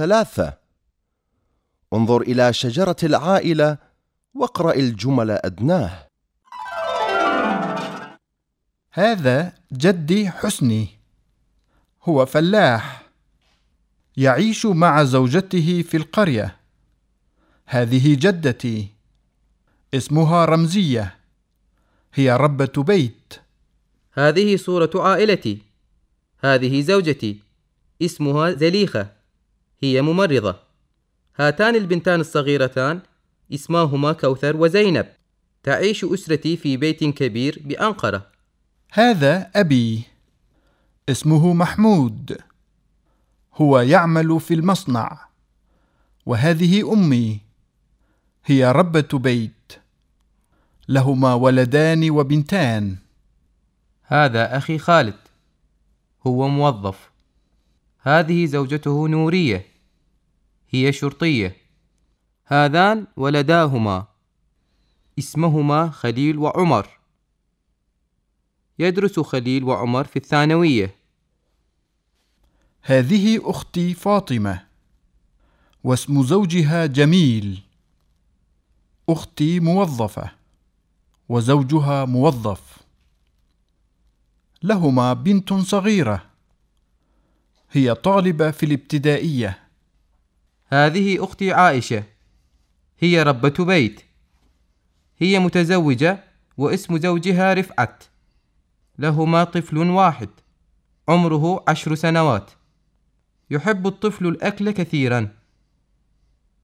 ثلاثة. انظر إلى شجرة العائلة واقرأ الجمل أدناه. هذا جدي حسني هو فلاح يعيش مع زوجته في القرية. هذه جدتي اسمها رمزية هي ربة بيت. هذه صورة عائلتي هذه زوجتي اسمها زليخة. هي ممرضة. هاتان البنتان الصغيرتان إسماهما كوثر وزينب. تعيش أسرتي في بيت كبير بأنقرة. هذا أبي. اسمه محمود. هو يعمل في المصنع. وهذه أمي. هي ربة بيت. لهما ولدان وبنتان. هذا أخي خالد. هو موظف. هذه زوجته نورية. هي شرطية. هذان ولداهما. اسمهما خليل وعمر. يدرس خليل وعمر في الثانوية. هذه أختي فاطمة واسم زوجها جميل. أختي موظفة وزوجها موظف. لهما بنت صغيرة. هي طالبة في الابتدائية. هذه أختي عائشة. هي ربة بيت. هي متزوجة واسم زوجها رفعت. لهما طفل واحد. عمره عشر سنوات. يحب الطفل الأكل كثيرا.